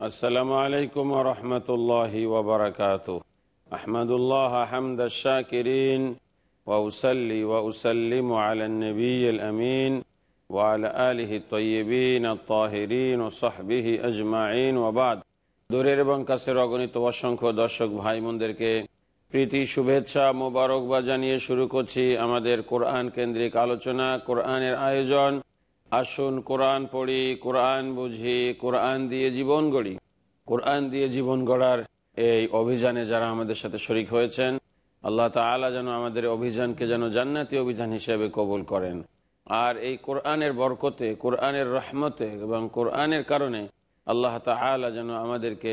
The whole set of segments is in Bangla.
আসসালামু আলাইকুম রহমতুল্লাহি ওবরাকাত আহমদুল্লাহ আহমদ শাকিরিন ওয়াউসাল্লি ওয়াউসাল্লিম আলান নবী আমিন ওয়ালা আলিহি তৈবিন তাহিরিন ও সাহবিহি আজমাইন ওবাদ দূরের এবং কাছের অগণিত অসংখ্য দর্শক ভাই বোনদেরকে প্রীতি, শুভেচ্ছা, মোবারকবাদ জানিয়ে শুরু করছি আমাদের কোরআন কেন্দ্রিক আলোচনা, কোরআনের আয়োজন। আসুন কোরআন পড়ি, কোরআন বুঝি, কোরআন দিয়ে জীবন গড়ি। কোরআন দিয়ে জীবন গড়ার এই অভিযানে যারা আমাদের সাথে শরিক হয়েছেন, আল্লাহ তালা যেন আমাদের অভিযানকে যেন জান্নাতি অভিযান হিসেবে কবুল করেন। আর এই কোরআনের বরকতে, কোরআনের রহমতে এবং কোরআনের কারণে আল্লাহ তালা যেন আমাদেরকে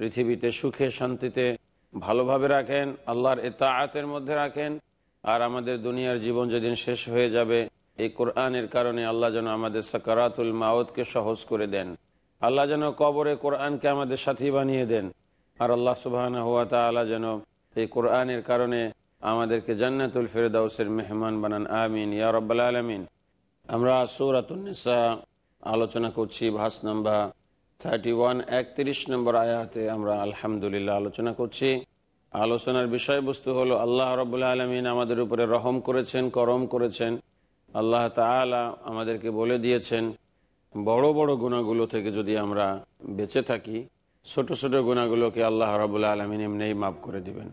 পৃথিবীতে সুখে, শান্তিতে ভালোভাবে রাখেন, আল্লাহর এতাআতের মধ্যে রাখেন, আর আমাদের দুনিয়ার জীবন যেদিন শেষ হয়ে যাবে এই কোরআনের কারণে আল্লাহ যেন আমাদের সাকারাতুল মাওতকে সহজ করে দেন। আল্লাহ যেন কবরে কোরআনকে আমাদের সাথী বানিয়ে দেন। আর আল্লাহ সুবাহ হুয়া তালা যেন এই কোরআনের কারণে আমাদেরকে জান্নাতুল ফেরদাউসের মেহমান বানান। আমিন। ইয়া রব্বাল আলমিন। আমরা সৌরাতুন্নিসা আলোচনা করছি, ভাস নাম্বার থার্টি ওয়ান, একত্রিশ নম্বর আয়াতে আমরা আলহামদুলিল্লাহ আলোচনা করছি। আলোচনার বিষয়বস্তু হলো, আল্লাহ রবুল্লা আলমিন আমাদের উপরে রহম করেছেন, করম করেছেন। আল্লাহ তালা আমাদেরকে বলে দিয়েছেন, বড় বড় গুণাগুলো থেকে যদি আমরা বেঁচে থাকি, ছোট ছোট গুণাগুলোকে আল্লাহ রবুল্লা আলমিন এমনিই মাফ করে দিবেন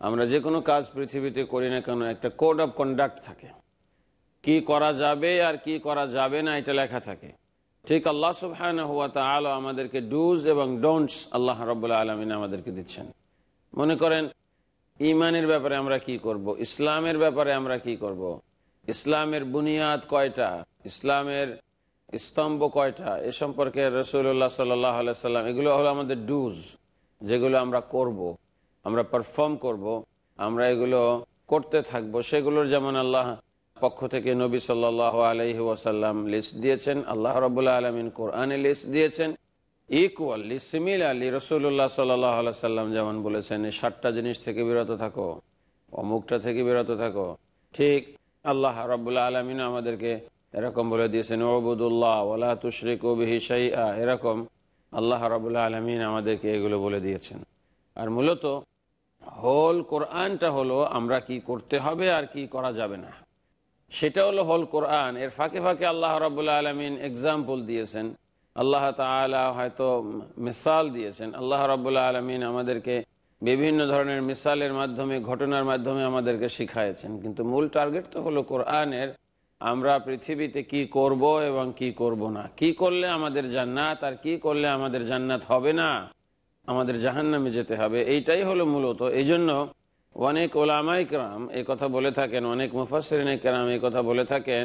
আমরা যে কোনো কাজ পৃথিবীতে করি না কেন, একটা কোড অফ কন্ডাক্ট থাকে কি করা যাবে আর কি করা যাবে না, এটা লেখা থাকে ঠিক আল্লাহ সুবহান হুয়া তালা আমাদেরকে ডুজ এবং ডোন্টস আল্লাহ রবুল্লা আলমিন আমাদেরকে দিচ্ছেন মনে করেন ইমানের ব্যাপারে আমরা কি করব। ইসলামের ব্যাপারে আমরা কি করব। ইসলামের বুনিয়াদ কয়টা ইসলামের স্তম্ভ কয়টা এ সম্পর্কে রসুল্লাহ সাল্লাহ সাল্লাম এগুলো হলো আমাদের ডুজ যেগুলো আমরা করব। আমরা পারফর্ম করব। আমরা এগুলো করতে থাকব সেগুলোর যেমন আল্লাহ পক্ষ থেকে নবী সাল্লাহ আলহি ওয়াসাল্লাম লিস্ট দিয়েছেন, আল্লাহ রবুল্লাহ আলমিন কোরআনে লিস্ট দিয়েছেন ইকুয়ালি সিমিল আলী রসুল্লাহ সাল্লাহ সাল্লাম যেমন বলেছেন, এই সাতটা জিনিস থেকে বিরত থাকো, অমুকটা থেকে বিরত থাকো ঠিক আল্লাহ রবুল্লাহ আলমিন আমাদেরকে এরকম বলে দিয়েছেন ওবুদুল্লাহ ওলা তুশরিক ওবিহি শাইআ। এরকম আল্লাহ রবুল্লাহ আলমিন আমাদেরকে এগুলো বলে দিয়েছেন। আর মূলত হোল কোরআনটা হলো আমরা কি করতে হবে আর কি করা যাবে না। সেটা হলো হোল কোরআন। এর ফাঁকে ফাঁকে আল্লাহ রবুল্লাহ আলমিন এক্সাম্পল দিয়েছেন। আল্লাহ তালা হয়তো মিসাল দিয়েছেন। আল্লাহ রবুল্লাহ আলমিন আমাদেরকে বিভিন্ন ধরনের মিসালের মাধ্যমে, ঘটনার মাধ্যমে আমাদেরকে শিখাইছেন কিন্তু মূল টার্গেট তো হলো কোরআনের, আমরা পৃথিবীতে কি করব এবং কি করব না। কি করলে আমাদের জান্নাত আর কি করলে আমাদের জান্নাত হবে না, আমাদের জাহান্নামে যেতে হবে, এইটাই হলো মূলত। এই জন্য অনেক ওলামাই কেরাম এই কথা বলে থাকেন, অনেক মুফাসরিন কেরাম এই কথা বলে থাকেন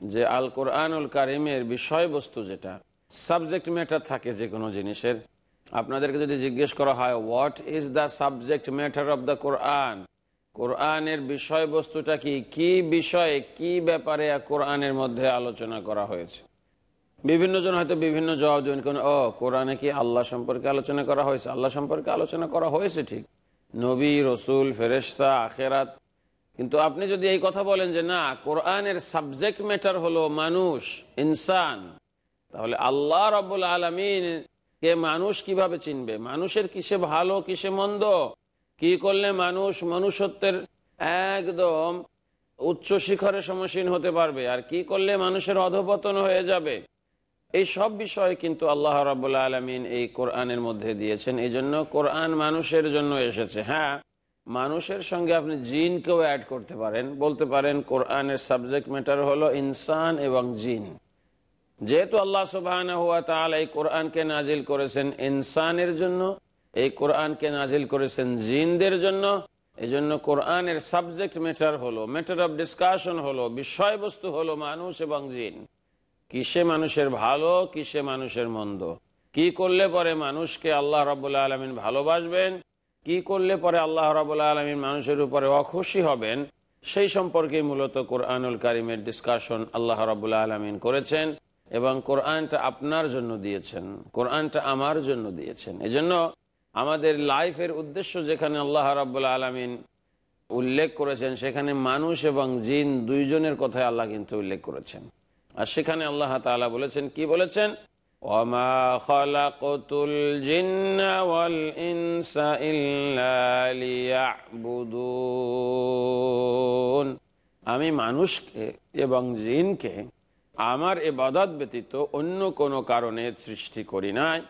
যে আল কোরআনুল কারিমের বিষয়বস্তু যেটা সাবজেক্ট ম্যাটার থাকে যে কোনো জিনিসের। আপনাদেরকে যদি জিজ্ঞেস করা হয় what is the subject matter of the Quran কোরআনের বিষয়বস্তুটা কি? কি বিষয়ে, কি ব্যাপারে কোরআনের মধ্যে আলোচনা করা হয়েছে? বিভিন্ন জন হয়তো বিভিন্ন জবাব দেবেন, কোন, ও, কোরআনে কি আল্লাহ সম্পর্কে আলোচনা করা হয়েছে? আল্লাহ সম্পর্কে আলোচনা করা হয়েছে ঠিক। নবী, রসুল ফেরেস্তা আখেরাত। কিন্তু আপনি যদি এই কথা বলেন যে না, কোরআনের সাবজেক্ট ম্যাটার হলো মানুষ, ইনসান, তাহলে আল্লাহ রব্বুল আলমিন কে মানুষ কীভাবে চিনবে? মানুষের কিসে ভালো, কিসে মন্দ? কি করলে মানুষ মনুষ্যত্বের একদম উচ্চ শিখরে সমসীন হতে পারবে? আর কি করলে মানুষের অধপতন হয়ে যাবে? এই সব বিষয়ে কিন্তু আল্লাহ রাবুল্লাহ আলমিন এই কোরআনের মধ্যে দিয়েছেন। এই জন্য কোরআন মানুষের জন্য এসেছে। হ্যাঁ মানুষের সঙ্গে আপনি জিনকেও অ্যাড করতে পারেন। বলতে পারেন, কোরআনের সাবজেক্ট ম্যাটার হলো ইনসান এবং জিন। যেহেতু আল্লাহ সুবাহ এই কোরআনকে নাজিল করেছেন ইনসানের জন্য, এই কোরআনকে নাজিল করেছেন জিনদের জন্য এই জন্য কোরআনের সাবজেক্ট ম্যাটার হলো, ম্যাটার অফ ডিসকাশন হলো, বিষয়বস্তু হলো মানুষ এবং জিন। কিসে মানুষের ভালো, কিসে মানুষের মন্দ? কি করলে পরে মানুষকে আল্লাহ রবাহ আলমিন ভালোবাসবেন? কি করলে পরে আল্লাহ রবাহ আলমিন মানুষের উপরে অখুশি হবেন? সেই সম্পর্কে মূলত কোরআনুল কারিমের ডিসকাশন আল্লাহ রবাহ আলমিন করেছেন। এবং কোরআনটা আপনার জন্য দিয়েছেন, কোরআনটা আমার জন্য দিয়েছেন। এজন্য আমাদের লাইফের উদ্দেশ্য যেখানে আল্লাহ রাবুল্লাহ আলমিন উল্লেখ করেছেন, সেখানে মানুষ এবং জিন দুইজনের কথায় আল্লাহ কিন্তু উল্লেখ করেছেন। আর সেখানে আল্লাহ তালা বলেছেন, কি বলেছেন? আমি মানুষকে এবং জিনকে আমার এবাদত ব্যতীত অন্য কোনো কারণে সৃষ্টি করি নাই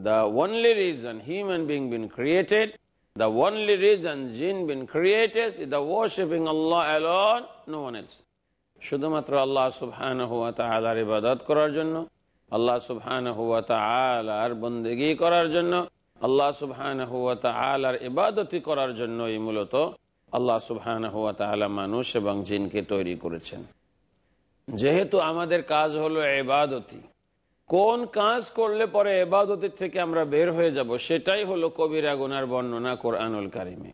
the only reason human being been created the only reason jinn been created is the worshipping Allah alone, no one else. শুধুমাত্র আল্লাহ সুবহান হুয়া তালার ইবাদত করার জন্য আল্লাহ সুবহান হুয়া তালার বন্দেগি করার জন্য আল্লাহ সুবহান হুয়া তালার ইবাদতি করার জন্যই মূলত আল্লাহ সুবহান হুয়া তালা মানুষ এবং জিনকে তৈরি করেছেন যেহেতু আমাদের কাজ হলো এবাদতি। কোন কাজ করলে পরে এবাদতের থেকে আমরা বের হয়ে যাব, সেটাই হলো কবিরা গুনার বর্ণনা কোরআনুল কারিমে।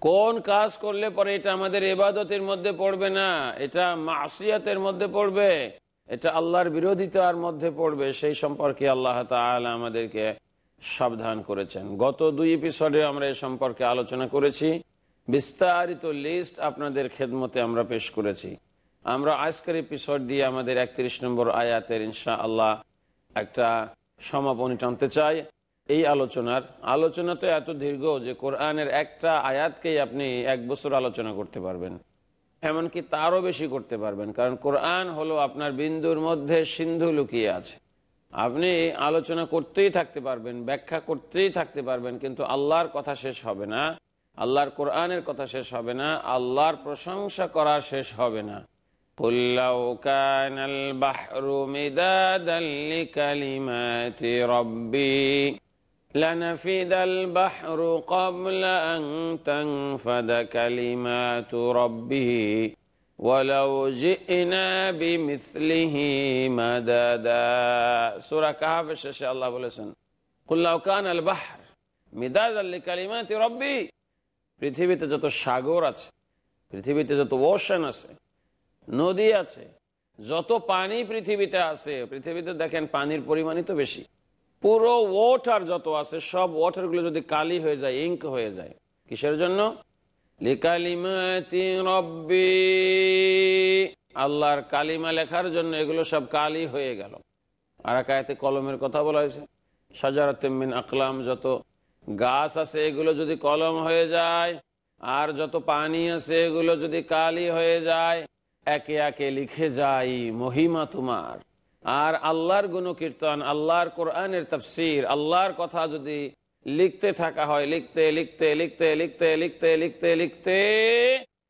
কোন কাজ করলে পরে এটা আমাদের এবাদতের মধ্যে পড়বে না, এটা মাসিয়াতের মধ্যে পড়বে, এটা আল্লাহর বিরোধিতার মধ্যে পড়বে, সেই সম্পর্কে আল্লাহ তাআলা আমাদেরকে সাবধান করেছেন। গত দুই এপিসোডে আমরা এ সম্পর্কে আলোচনা করেছি। বিস্তারিত লিস্ট আপনাদের খেদমতে আমরা পেশ করেছি। আমরা আজকের এপিসোড দিয়ে আমাদের একত্রিশ নম্বর আয়াতের ইনশা আল্লাহ একটা সমাপনী টানতে চাই। এই আলোচনার আলোচনা তো এত দীর্ঘ যে কোরআনের একটা আয়াতকেই আপনি এক বছর আলোচনা করতে পারবেন। এমনকি তারও বেশি করতে পারবেন, কারণ কোরআন হলো আপনার বিন্দুর মধ্যে সিন্ধু লুকিয়ে আছে। আপনি আলোচনা করতেই থাকতে পারবেন, ব্যাখ্যা করতেই থাকতে পারবেন, কিন্তু আল্লাহর কথা শেষ হবে না, আল্লাহর কোরআনের কথা শেষ হবে না, আল্লাহর প্রশংসা করা শেষ হবে না। قل لو كان البحر مدادا لكلمات ربي لنفد البحر قبل أن تنفد كلمات ربي ولو جئنا بمثله مددا سورة كهف الشاشة الله বলেছেন قل لو كان البحر مدادا لكلمات ربي পৃথিবীতে যত সাগর আছে পৃথিবীতে যত ওশান আছে নদী আছে, যত পানি পৃথিবীতে আছে, পৃথিবীতে দেখেন পানির পরিমাণই তো বেশি। পুরো ওয়াটার যত আছে, সব ওয়াটারগুলো যদি কালি হয়ে যায় ইঙ্ক হয়ে যায়, কিসের জন্য? আল্লাহর কালিমা লেখার জন্য এগুলো সব কালি হয়ে গেল। আর একায়তে কলমের কথা বলা হয়েছে। সাজারাতেমিন আকলাম, যত গাছ আছে, এগুলো যদি কলম হয়ে যায়, আর যত পানি আছে, এগুলো যদি কালি হয়ে যায় একে একে লিখে যাই, মহিমা তোমার। আর আল্লাহর গুণকীর্তন, আল্লাহর কোরআনের তফসির, আল্লাহর কথা যদি লিখতে থাকা হয়, লিখতে লিখতে লিখতে লিখতে লিখতে লিখতে লিখতে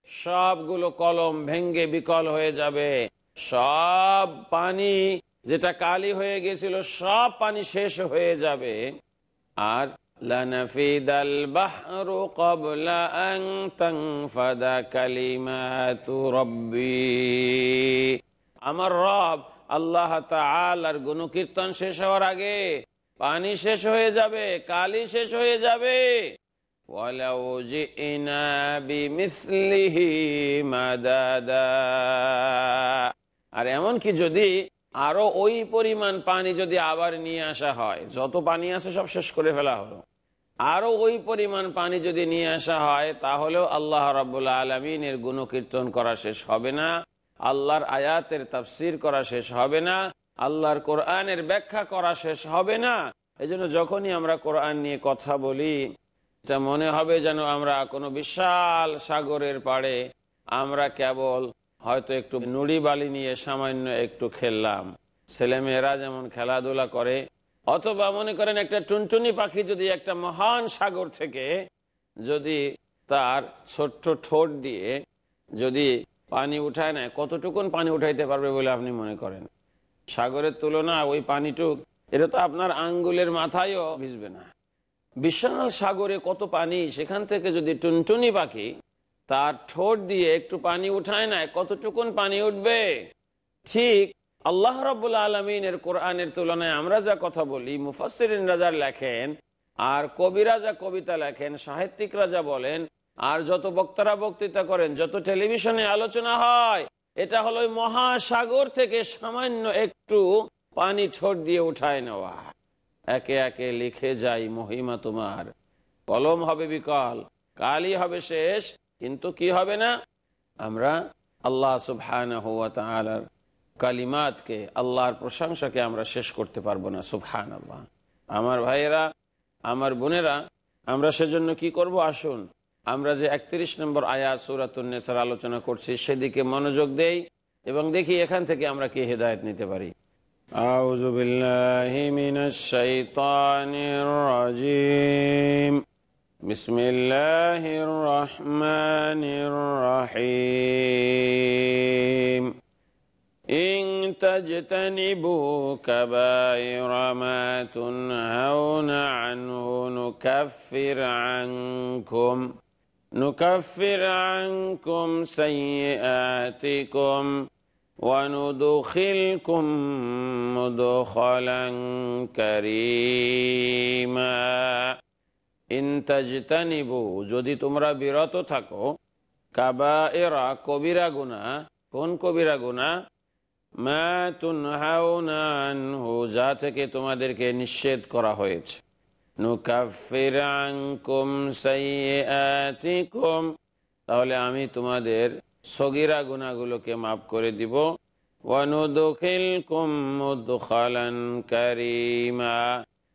সবগুলো কলম ভেঙ্গে বিকল হয়ে যাবে। সব পানি যেটা কালি হয়ে গেছিল, সব পানি শেষ হয়ে যাবে। আর لنفيد البحر قبل أن تنفد كلمات ربي আমার রব আল্লাহ তাআলার গুণকীর্তন শেষ হওয়ার আগে পানি শেষ হয়ে যাবে কালি শেষ হয়ে যাবে ولو جئنا بمثله مددا আর এমন কি যদি আরো ওই পরিমাণ পানি যদি আবার নিয়ে আসা হয় যত পানি আছে সব শেষ করে ফেলা হলো আরও ওই পরিমাণ পানি যদি নিয়ে আসা হয়, তাহলেও আল্লাহ রাবুল্লাহ আলমিনের গুণকীর্তন করা শেষ হবে না, আল্লাহর আয়াতের তাফসির করা শেষ হবে না, আল্লাহর কোরআনের ব্যাখ্যা করা শেষ হবে না। এই জন্য যখনই আমরা কোরআন নিয়ে কথা বলি, এটা মনে হবে যেন আমরা কোনো বিশাল সাগরের পাড়ে আমরা কেবল হয়তো একটু নুড়ি বালি নিয়ে সামান্য একটু খেললাম। ছেলেমেয়েরা যেমন খেলাধুলা করে অথবা মনে করেন একটা টুনটুনি পাখি যদি একটা মহান সাগর থেকে যদি তার ছোট্ট ঠোঁট দিয়ে যদি পানি উঠায় নেয়, কতটুকুন পানি উঠাইতে পারবে বলে আপনি মনে করেন? সাগরের তুলনা ওই পানিটুক, এটা তো আপনার আঙ্গুলের মাথায়ও ভিজবে না। বিশাল সাগরে কত পানি, সেখান থেকে যদি টুনটুনি পাখি তার ঠোঁট দিয়ে একটু পানি উঠায় নেয়, কতটুকুন পানি উঠবে? ঠিক আল্লাহ রব্বুল আলমিনের কোরআনের তুলনায় আমরা যা কথা বলি মুফাসির রাজার লেখেন আর কবিরা যা কবিতা লেখেন সাহিত্যিক রাজা বলেন, আর যত বক্তারা বক্তৃতা করেন, যত টেলিভিশনে আলোচনা হয়, এটা হলো মহাসাগর থেকে সামান্য একটু পানি ছোট দিয়ে উঠায় নেওয়া। একে একে লিখে যাই মহিমা তোমার। কলম হবে বিকল, কালই হবে শেষ, কিন্তু কি হবে না? আমরা আল্লাহ সুবহান কালিমাতকে আল্লাহর প্রশংসাকে আমরা শেষ করতে পারবো না সুবহান আল্লাহ আমার ভাইয়েরা আমার বোনেরা আমরা সেজন্য কি করব আসুন আমরা যে একত্রিশ নম্বর আয়াত সুরাতুন্নেসার আলোচনা করছি সেদিকে মনোযোগ দেই এবং দেখি এখান থেকে আমরা কি হেদায়ত নিতে পারি أعوذ بالله من الشيطان الرجيم بسم الله الرحمن الرحيم إن تجتنبوا كبائر ما تنهون عنه نكفر عنكم نكفر عنكم سيئاتكم وندخلكم مدخلا كريما ইনতাজতানিবু যদি তোমরা বিরত থাকো কাবা এরা কবিরা গুনা কোন কবিরা গুনা মা তুনহাউনা আনহু যা থেকে তোমাদেরকে নিষেধ করা হয়েছে। তাহলে আমি তোমাদের সগিরা গুনাগুলোকে মাফ করে দিব।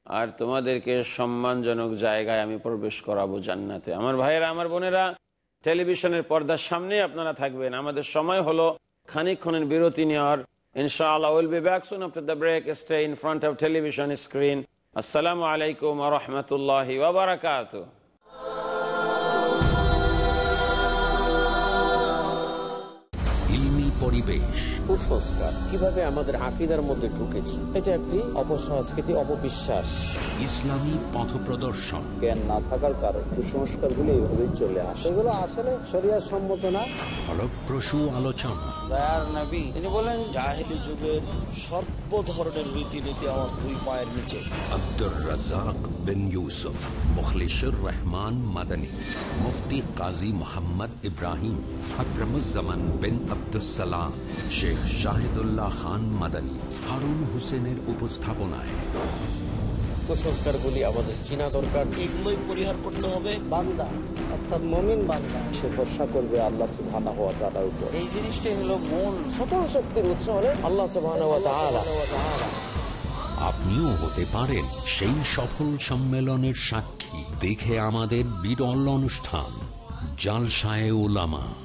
আর তোমাদেরকে সম্মানজনক জায়গায় আমি প্রবেশ করাবো জান্নাতে। আমার ভাইয়েরা, আমার বোনেরা, টেলিভিশনের পর্দার সামনে আপনারা থাকবেন। আমাদের সময় হলো খানিকক্ষণের বিরতি নেওয়ার ইনশাআল্লাহ will be back soon after the break stay in front of television screen আসসালামু আলাইকুম ওয়া রাহমাতুল্লাহি ওয়া বারাকাতুহু ইলমি পরিবেশ কুসংস্কার। কীভাবে আমাদের আকিদার মধ্যে ঢুকেছে এটা একটি অপসংস্কৃতি অপবিশ্বাস। ইসলামী পথ প্রদর্শন। জ্ঞান না থাকার কারণে কুসংস্কারগুলো এইভাবেই চলে আসে। এগুলো আসলে শরিয়ার সম্মত না। ফলপ্রসূ আলোচনা। দয়ার নবী তিনি বলেন জাহেলি যুগের সর্ব ধরনের রীতিনীতি আমার দুই পায়ের নিচে। আব্দুর রাজাক বিন ইউসুফ মুখলিসুর রহমান মাদানী মুফতি কাজী মোহাম্মদ ইব্রাহিম আকরমুজ্জামান বিন আব্দুসালাম শেখ শাহিদুল্লাহ খান মাদানী হারুন হোসেনের উপস্থাপনায়। কুসংস্কারগুলি আমাদের চিনা দরকার। এগুলোই পরিহার করতে হবে। বান্দা অর্থাৎ মমিন বান্দা। সে ভরসা করবে আল্লাহ সুবহানাহু ওয়া তাআলার উপর। এই জিনিসটাই হলো মূল। সকল শক্তির উৎস হলে আল্লাহ সুবহানাহু ওয়া তাআলা। আপনিও হতে পারেন সেই সফল সম্মেলনের সাক্ষী। দেখে আমাদের বিরল অনুষ্ঠান জালসায় ওলামা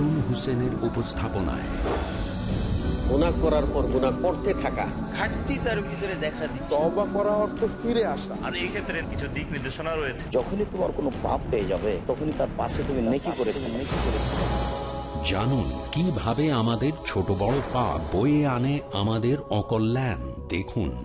হারুন হোসেনের উপস্থাপনায়। গুনাহ করার পর গুনাহ করতে থাকা। ঘাটতি তার ভিতরে দেখা দিচ্ছে। তবা করা অর্থ ফিরে আসা। আর এই ক্ষেত্রে কিছু দিক নির্দেশনা রয়েছে। যখনই তোমার কোনো পাপ পেয়ে যাবে তখনই তার পাশে তুমি নেকি করে নেকি করে জানুন কীভাবে আমাদের ছোট বড় পাপ বয়ে আনে আমাদের অকল্যাণ? দেখুন।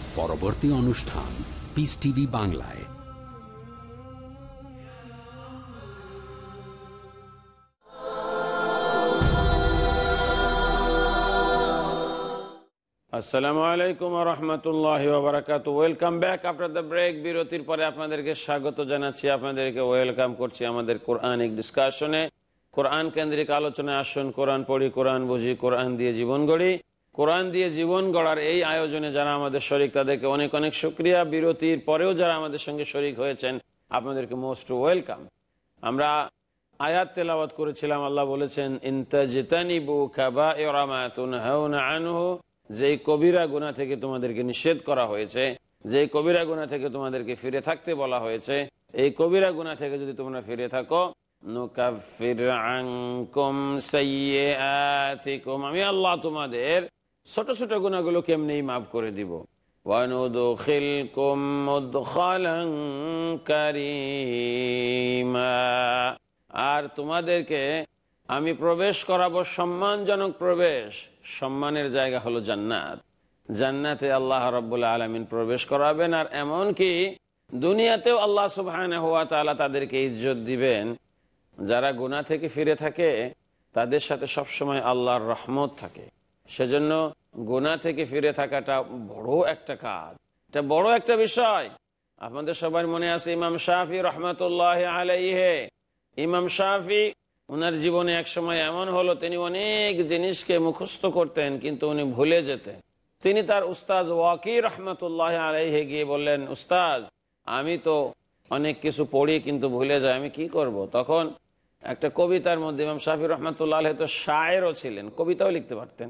পরবর্তী অনুষ্ঠান পিস টিভি বাংলায়। আসসালামু আলাইকুম রহমতুল্লাহ বারাকাত welcome back after the break বিরতির পরে আপনাদেরকে স্বাগত জানাচ্ছি। আপনাদেরকে ওয়েলকাম করছি আমাদের কোরআনিক ডিসকাশনে কোরআন কেন্দ্রিক আলোচনায় আসুন কোরআন পড়ি কোরআন বুঝি কোরআন দিয়ে জীবন গড়ি। কোরআন দিয়ে জীবন গড়ার এই আয়োজনে যারা আমাদের শরিক, তাদেরকে অনেক অনেক শুক্রিয়া। বিরতির পরেও যারা আমাদের সঙ্গে শরিক হয়েছেন, আপনাদেরকে মোস্ট ওয়েলকাম। আমরা আয়াত তেলাওয়াত করেছিলাম, আল্লাহ বলেছেন ইন্তাজিতানিবু খাবা যেই কবিরা গুণা থেকে তোমাদেরকে নিষেধ করা হয়েছে, যেই কবিরা গুণা থেকে তোমাদেরকে ফিরে থাকতে বলা হয়েছে, এই কবিরা গুণা থেকে যদি তোমরা ফিরে থাকো আমি আল্লাহ তোমাদের ছোট ছোট গুণাগুলো কেমনি মাফ করে দিব। আর তোমাদেরকে আমি প্রবেশ করাবো সম্মানজনক প্রবেশ। সম্মানের জায়গা হলো জান্নাত। জান্নাতে আল্লাহ রব্বুল্লা আলমিন প্রবেশ করাবেন। আর এমন কি দুনিয়াতেও আল্লাহ সুবহান হওয়া তালা তাদেরকে ইজ্জত দিবেন। যারা গুণা থেকে ফিরে থাকে, তাদের সাথে সবসময় আল্লাহর রহমত থাকে। সেজন্য গুণা থেকে ফিরে থাকাটা বড় একটা কাজ। এটা বড় একটা বিষয়। আপনাদের সবার মনে আছে ইমাম শাহি রহমতুল্লাহ আলাইহে। ইমাম শাহি ওনার জীবনে এক সময় এমন হলো, তিনি অনেক জিনিসকে মুখস্থ করতেন, কিন্তু উনি ভুলে যেতেন। তিনি তার উস্তাজ ওয়াকি রহমতুল্লাহ আলাইহে গিয়ে বললেন উস্তাজ আমি তো অনেক কিছু পড়ি, কিন্তু ভুলে যাই, আমি কি করব। তখন একটা কবিতার মধ্যে ইমাম শাফি রহমতুল্লাহ আলহ তো শায়েরও ছিলেন, কবিতাও লিখতে পারতেন।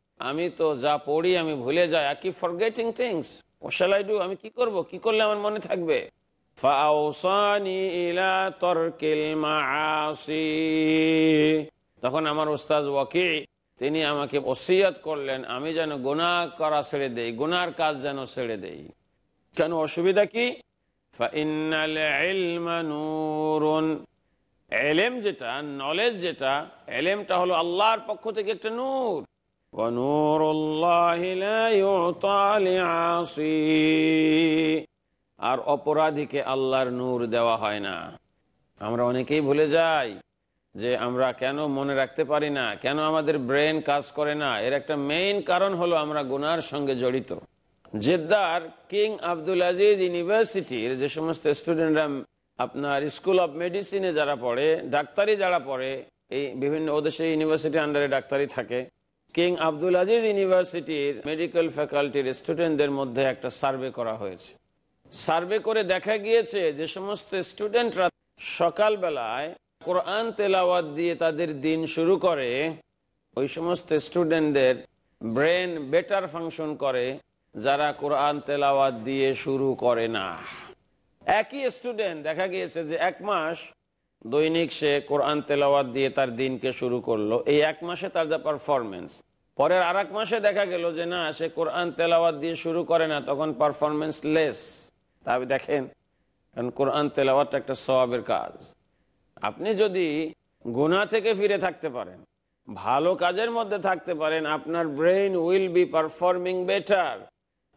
আমি তো যা পড়ি, আমি ভুলে যাই। I keep forgetting things what shall I do আমি কি করব? কি করলে আমার মনে থাকবে? তখন আমার উস্তাজ ওয়াকি, তিনি আমাকে ওসিয়াত করলেন, আমি যেন গুনাহ করা ছেড়ে দেই, গুনার কাজ যেন ছেড়ে দেই। কেন, অসুবিধা কি? এলেম যেটা, নলেজ যেটা এলেমটা হলো আল্লাহর পক্ষ থেকে একটা নূর। ونور الله لا يعطى لعاصي আর অপরাধীকে আল্লাহর নূর দেওয়া হয় না আমরা অনেকেই ভুলে যাই যে আমরা কেন মনে রাখতে পারি না কেন আমাদের ব্রেন কাজ করে না এর একটা মেইন কারণ হলো আমরা গুনার সঙ্গে জড়িত জেদ্দার কিং আব্দুল আজিজ ইউনিভার্সিটির যে সমস্ত স্টুডেন্টরা আপনার স্কুল অফ মেডিসিনে যারা পড়ে ডাক্তারি যারা পড়ে এই বিভিন্ন ওদেশে ইউনিভার্সিটি আন্ডারে ডাক্তারি থাকে কিং আব্দুল আজিজ ইউনিভার্সিটির মেডিকেল ফ্যাকাল্টির স্টুডেন্টদের মধ্যে একটা সার্ভে করা হয়েছে। সার্ভে করে দেখা গিয়েছে যে সমস্ত স্টুডেন্টরা সকালবেলায় কোরআন তেলাওয়াত দিয়ে তাদের দিন শুরু করে, ওই সমস্ত স্টুডেন্টদের ব্রেন বেটার ফাংশন করে যারা কোরআন তেলাওয়াত দিয়ে শুরু করে না। একই স্টুডেন্ট, দেখা গিয়েছে যে এক মাস দৈনিক সে কোরআন তেলাওয়াত দিয়ে তার দিনকে শুরু করল। এই এক মাসে তার যা পারফরমেন্স পরের আর মাসে দেখা গেল যে না, সে কোরআন তেলাওয়াত দিয়ে শুরু করে না, তখন পারফরমেন্স লেস তবে দেখেন, কারণ কোরআন তেলাওয়াত একটা সবাবের কাজ। আপনি যদি গুণা থেকে ফিরে থাকতে পারেন, ভালো কাজের মধ্যে থাকতে পারেন, আপনার brain will be performing better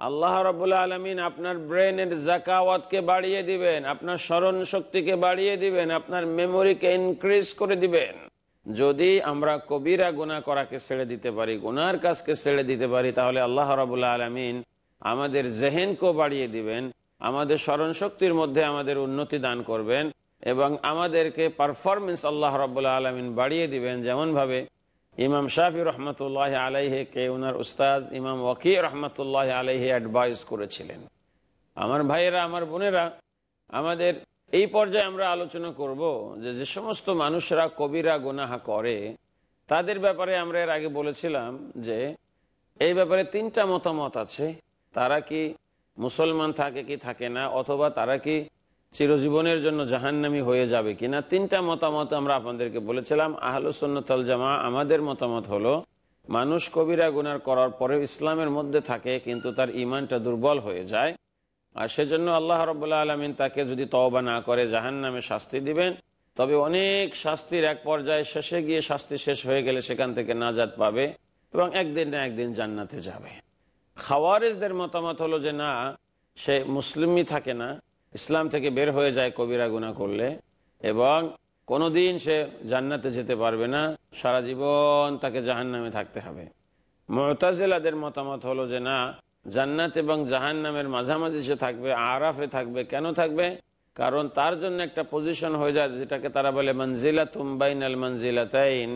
আল্লাহ রবুল্লা আলমিন আপনার ব্রেনের জাকাওয়াতকে বাড়িয়ে দিবেন, আপনার স্মরণ শক্তিকে বাড়িয়ে দিবেন, আপনার মেমোরিকে ইনক্রিজ করে দিবেন। যদি আমরা কবিরা গুণা করাকে ছেড়ে দিতে পারি গুনার কাজকে ছেড়ে দিতে পারি, তাহলে আল্লাহ রবুল্লা আলমিন আমাদের জেহেনকেও বাড়িয়ে দিবেন, আমাদের স্মরণ শক্তির মধ্যে আমাদের উন্নতি দান করবেন এবং আমাদেরকে পারফরমেন্স আল্লাহ রবুল্লা আলমিন বাড়িয়ে দিবেন যেমনভাবে ইমাম শাফি রহমতুল্লাহ আলাইহে কে ওনার উস্তাজ ইমাম ওয়াকি রহমতুল্লাহ আলাইহে অ্যাডভাইস করেছিলেন। আমার ভাইয়েরা, আমার বোনেরা, আমাদের এই পর্যায়ে আমরা আলোচনা করব যে যে সমস্ত মানুষরা কবিরা গুনাহা করে, তাদের ব্যাপারে আমরা এর আগে বলেছিলাম যে, এই ব্যাপারে তিনটা মতামত আছে। তারা কি মুসলমান থাকে কি থাকে না, অথবা তারা কি চিরজীবনের জন্য জাহান্নামি হয়ে যাবে কিনা তিনটা মতামত আমরা আপনাদেরকে বলেছিলাম। আহলুসন্নতল জামা আমাদের মতামত হলো, মানুষ কবিরা গুনার করার পরেও ইসলামের মধ্যে থাকে, কিন্তু তার ইমানটা দুর্বল হয়ে যায়। আর সেজন্য আল্লাহ রবাহ আলমিন তাকে যদি তওবা না করে জাহান নামে শাস্তি দিবেন, তবে অনেক শাস্তির এক পর্যায়ে শেষে গিয়ে শাস্তি শেষ হয়ে গেলে সেখান থেকে নাজাদ পাবে এবং একদিন না একদিন জান্নাতে যাবে। খাওয়ারেজদের মতামত হলো যে না, সে মুসলিমই থাকে না ইসলাম থেকে বের হয়ে যায় কবিরা গুণা করলে এবং কোনোদিন সে জান্নাতে যেতে পারবে না, সারা জীবন তাকে জাহান নামে থাকতে হবে। মতাজিলাদের মতামত হলো যে, না, জান্নাত এবং জাহান নামের মাঝামাঝি সে থাকবে, আরাফে থাকবে, কেন থাকবে? কারণ তার জন্য একটা পজিশন হয়ে যায় যেটাকে তারা বলে মঞ্জিলা তুম্বাইন আল মঞ্জিলা তাইন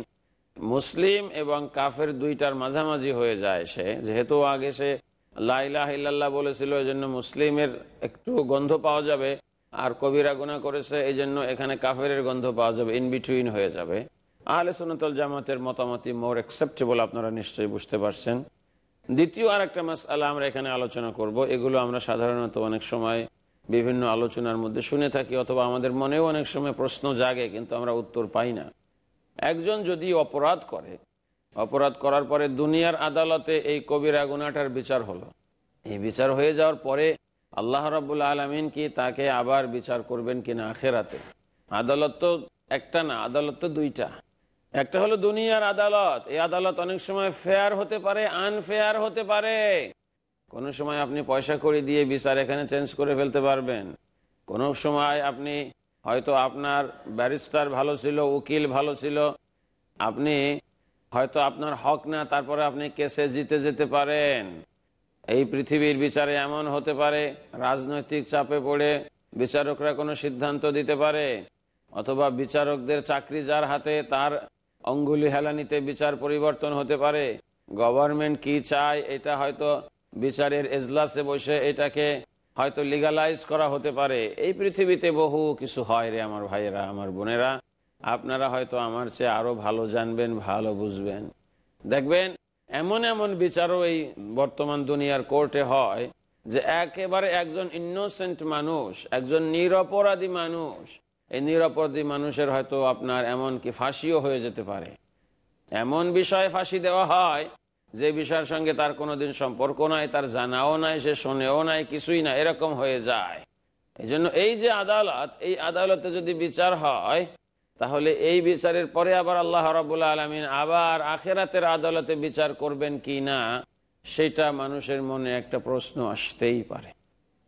মুসলিম এবং কাফের দুইটার মাঝামাঝি হয়ে যায় সে, যেহেতু আগে সে লাইলাহ ইল্লাল্লাহ বলেছিল এই জন্য মুসলিমের একটু গন্ধ পাওয়া যাবে, আর কবিরা গুণা করেছে এই জন্য এখানে কাফের গন্ধ পাওয়া যাবে ইন বিটুইন হয়ে যাবে। আহলে সুনতল জামাতের মতামতি মোর অ্যাকসেপ্টেবল আপনারা নিশ্চয়ই বুঝতে পারছেন। দ্বিতীয় আর একটা মাস আল্লাহ আমরা এখানে আলোচনা করব, এগুলো আমরা সাধারণত অনেক সময় বিভিন্ন আলোচনার মধ্যে শুনে থাকি, অথবা আমাদের মনেও অনেক সময় প্রশ্ন জাগে, কিন্তু আমরা উত্তর পাই না। একজন যদি অপরাধ করে অপরাধ করার পরে দুনিয়ার আদালতে এই কবিরা গুনাটার বিচার হলো। এই বিচার হয়ে যাওয়ার পরে আল্লাহ রাবুল আলমিন কি তাকে আবার বিচার করবেন কিনা আখেরাতে? আদালত তো একটা না, আদালত তো দুইটা। একটা হলো দুনিয়ার আদালত। এই আদালত অনেক সময় ফেয়ার হতে পারে আনফেয়ার হতে পারে। কোনো সময় আপনি পয়সা করে দিয়ে বিচার এখানে চেঞ্জ করে ফেলতে পারবেন। কোনো সময় আপনি হয়তো আপনার ব্যারিস্টার ভালো ছিল, উকিল ভালো ছিল। আপনি হয়তো আপনার হক না, তারপরে আপনি কেসে জিতে যেতে পারেন। এই পৃথিবীর বিচারে এমন হতে পারে, রাজনৈতিক চাপে পড়ে বিচারকরা কোনো সিদ্ধান্ত দিতে পারে, অথবা বিচারকদের চাকরি যার হাতে তার অঙ্গুলি হেলানিতে বিচার পরিবর্তন হতে পারে। গভর্নমেন্ট কি চায়, এটা হয়তো বিচারের এজলাসে বসে এটাকে হয়তো লিগালাইজ করা হতে পারে। এই পৃথিবীতে বহু কিছু হয় রে আমার ভাইয়েরা, আমার বোনেরা। আপনারা হয়তো আমার চেয়ে আরও ভালো জানবেন, ভালো বুঝবেন। দেখবেন, এমন এমন বিচারও এই বর্তমান দুনিয়ার কোর্টে হয় যে একেবারে একজন ইনোসেন্ট মানুষ, একজন নিরপরাধী মানুষ, এই নিরপরাধী মানুষের হয়তো আপনার এমন কি ফাঁসিও হয়ে যেতে পারে। এমন বিষয়ে ফাঁসি দেওয়া হয় যে বিষয়ের সঙ্গে তার কোনোদিন সম্পর্ক নাই, তার জানাও নাই, সে শোনেও নাই, কিছুই না, এরকম হয়ে যায়। এই জন্য এই যে আদালত, এই আদালতে যদি বিচার হয় তাহলে এই বিচারের পরে আবার আল্লাহ রাবুল্লাহ আলমিন আবার আখেরাতের আদালতে বিচার করবেন কি না সেটা মানুষের মনে একটা প্রশ্ন আসতেই পারে।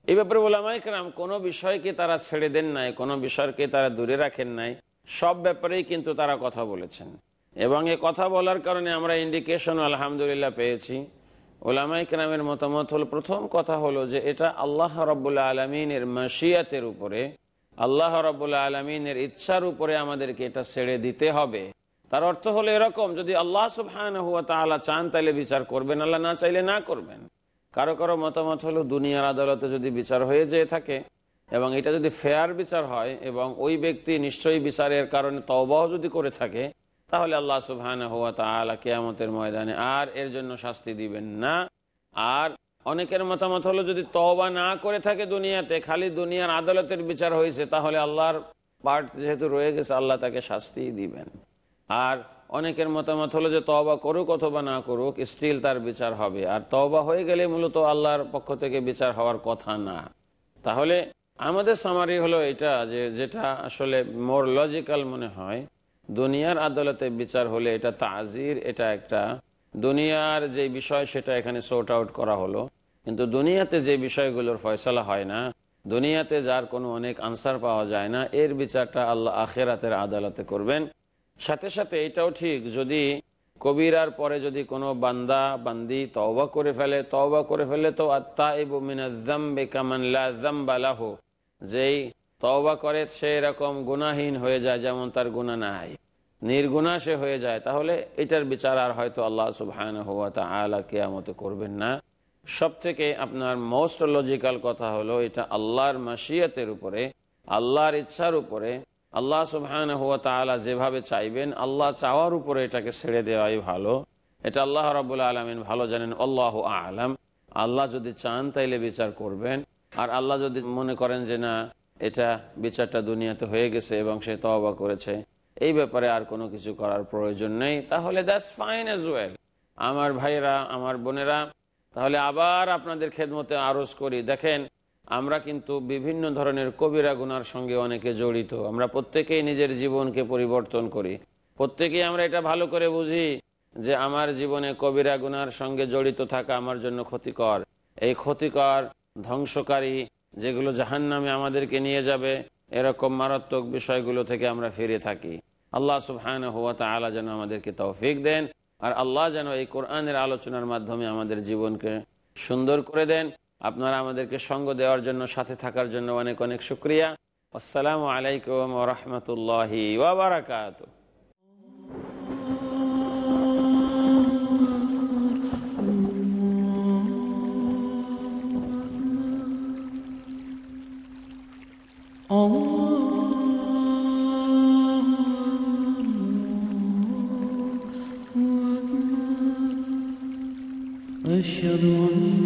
এই ব্যাপারে ওলামাইকরাম কোনো বিষয়কে তারা ছেড়ে দেন নাই, কোনো বিষয়কে তারা দূরে রাখেন নাই, সব ব্যাপারেই কিন্তু তারা কথা বলেছেন। এবং এ কথা বলার কারণে আমরা ইন্ডিকেশন আলহামদুলিল্লাহ পেয়েছি। ওলামাই কেরামের মতামত হলো, প্রথম কথা হলো যে এটা আল্লাহ রব্বুল্লা আলমিনের মাসিয়াতের উপরে আল্লাহ রব্বুল্লা আলমিনের ইচ্ছার উপরে আমাদেরকে এটা ছেড়ে দিতে হবে। তার অর্থ হলো এরকম, যদি আল্লাহ সুবহান হুয়া তালা চান তাহলে বিচার করবেন, আল্লাহ না চাইলে না করবেন। কারও কারও মতামত হলো দুনিয়ার আদালতে যদি বিচার হয়ে যেয়ে থাকে এবং এটা যদি ফেয়ার বিচার হয় এবং ওই ব্যক্তি নিশ্চয়ই বিচারের কারণে তবাও যদি করে থাকে, তাহলে আল্লাহ সুবহান হুয়া তালা কেয়ামতের ময়দানে আর এর জন্য শাস্তি দিবেন না। আর অনেকের মতামত হলো, যদি তওবা না করে থাকে দুনিয়াতে, খালি দুনিয়ার আদালতের বিচার হয়েছে, তাহলে আল্লাহর পার্ট যেহেতু রয়ে গেছে, আল্লাহ তাকে শাস্তি দিবেন। আর অনেকের মতামত হলো যে, তওবা করুক অথবা না করুক স্টিল তার বিচার হবে। আর তওবা হয়ে গেলে মূলত আল্লাহর পক্ষ থেকে বিচার হওয়ার কথা না। তাহলে আমাদের সামারি হলো এটা, যে যেটা আসলে মোর লজিক্যাল মনে হয়, দুনিয়ার আদালতে বিচার হলে এটা তাজির, এটা একটা দুনিয়ার যে বিষয় সেটা এখানে সোর্ট আউট করা হলো। কিন্তু দুনিয়াতে যে বিষয়গুলোর ফয়সলা হয় না, দুনিয়াতে যার কোনো অনেক আনসার পাওয়া যায় না, এর বিচারটা আল্লাহ আখেরাতের আদালতে করবেন। সাথে সাথে এটাও ঠিক, যদি কবিরার পরে যদি কোনো বান্দা, বান্দি তওবা করে ফেলে, তওবা করে ফেলে তো আত্মা ইবু মিনাজ্জাম্বে কামানলা জাম্বালাহ যেই তওবা করে সে এরকম গুণাহীন হয়ে যায় যেমন তার গুণা নাই। নির্গুণা সে হয়ে যায়, তাহলে এটার বিচার আর হয়তো আল্লাহ সুবহান হুয়া তালা কেয়ামতে করবেন না। সব থেকে আপনার মোস্ট লজিক্যাল কথা হলো, এটা আল্লাহর মাসিয়াতের উপরে, আল্লাহর ইচ্ছার উপরে, আল্লাহ সুবহান হুয়া তালা যেভাবে চাইবেন, আল্লাহ চাওয়ার উপরে এটাকে ছেড়ে দেওয়াই ভালো। এটা আল্লাহ রাবুল আলমিন ভালো জানেন, আল্লাহ আলাম। আল্লাহ যদি চান তাইলে বিচার করবেন, আর আল্লাহ যদি মনে করেন যে না, এটা বিচারটা দুনিয়াতে হয়ে গেছে এবং সে তওবা করেছে। এই ব্যাপারে আর কোনো কিছু করার প্রয়োজন নেই। তাহলে দ্যাটস ফাইন এজ ওয়েল আমার ভাইয়েরা, আমার বোনেরা, তাহলে আবার আপনাদের খেদমতে আরজ করি। দেখেন, আমরা কিন্তু বিভিন্ন ধরনের কবিরা গুনার সঙ্গে অনেকে জড়িত। আমরা প্রত্যেকেই নিজের জীবনকে পরিবর্তন করি। প্রত্যেকেই আমরা এটা ভালো করে বুঝি যে আমার জীবনে কবিরা গুনার সঙ্গে জড়িত থাকা আমার জন্য ক্ষতিকর। এই ক্ষতিকর, ধ্বংসকারী, যেগুলো জাহান নামে আমাদেরকে নিয়ে যাবে, এরকম মারাত্মক বিষয়গুলো থেকে আমরা ফিরে থাকি। আল্লাহ সুবহান হুয়া তালা যেন আমাদেরকে তৌফিক দেন আর আল্লাহ যেন এই কোরআনের আলোচনার মাধ্যমে আমাদের জীবনকে সুন্দর করে দেন। আপনারা আমাদেরকে সঙ্গ দেওয়ার জন্য, সাথে থাকার জন্য অনেক অনেক শুক্রিয়া। আসসালামু আলাইকুম রহমতুল্লাহি ওবরাকাত أشهد أن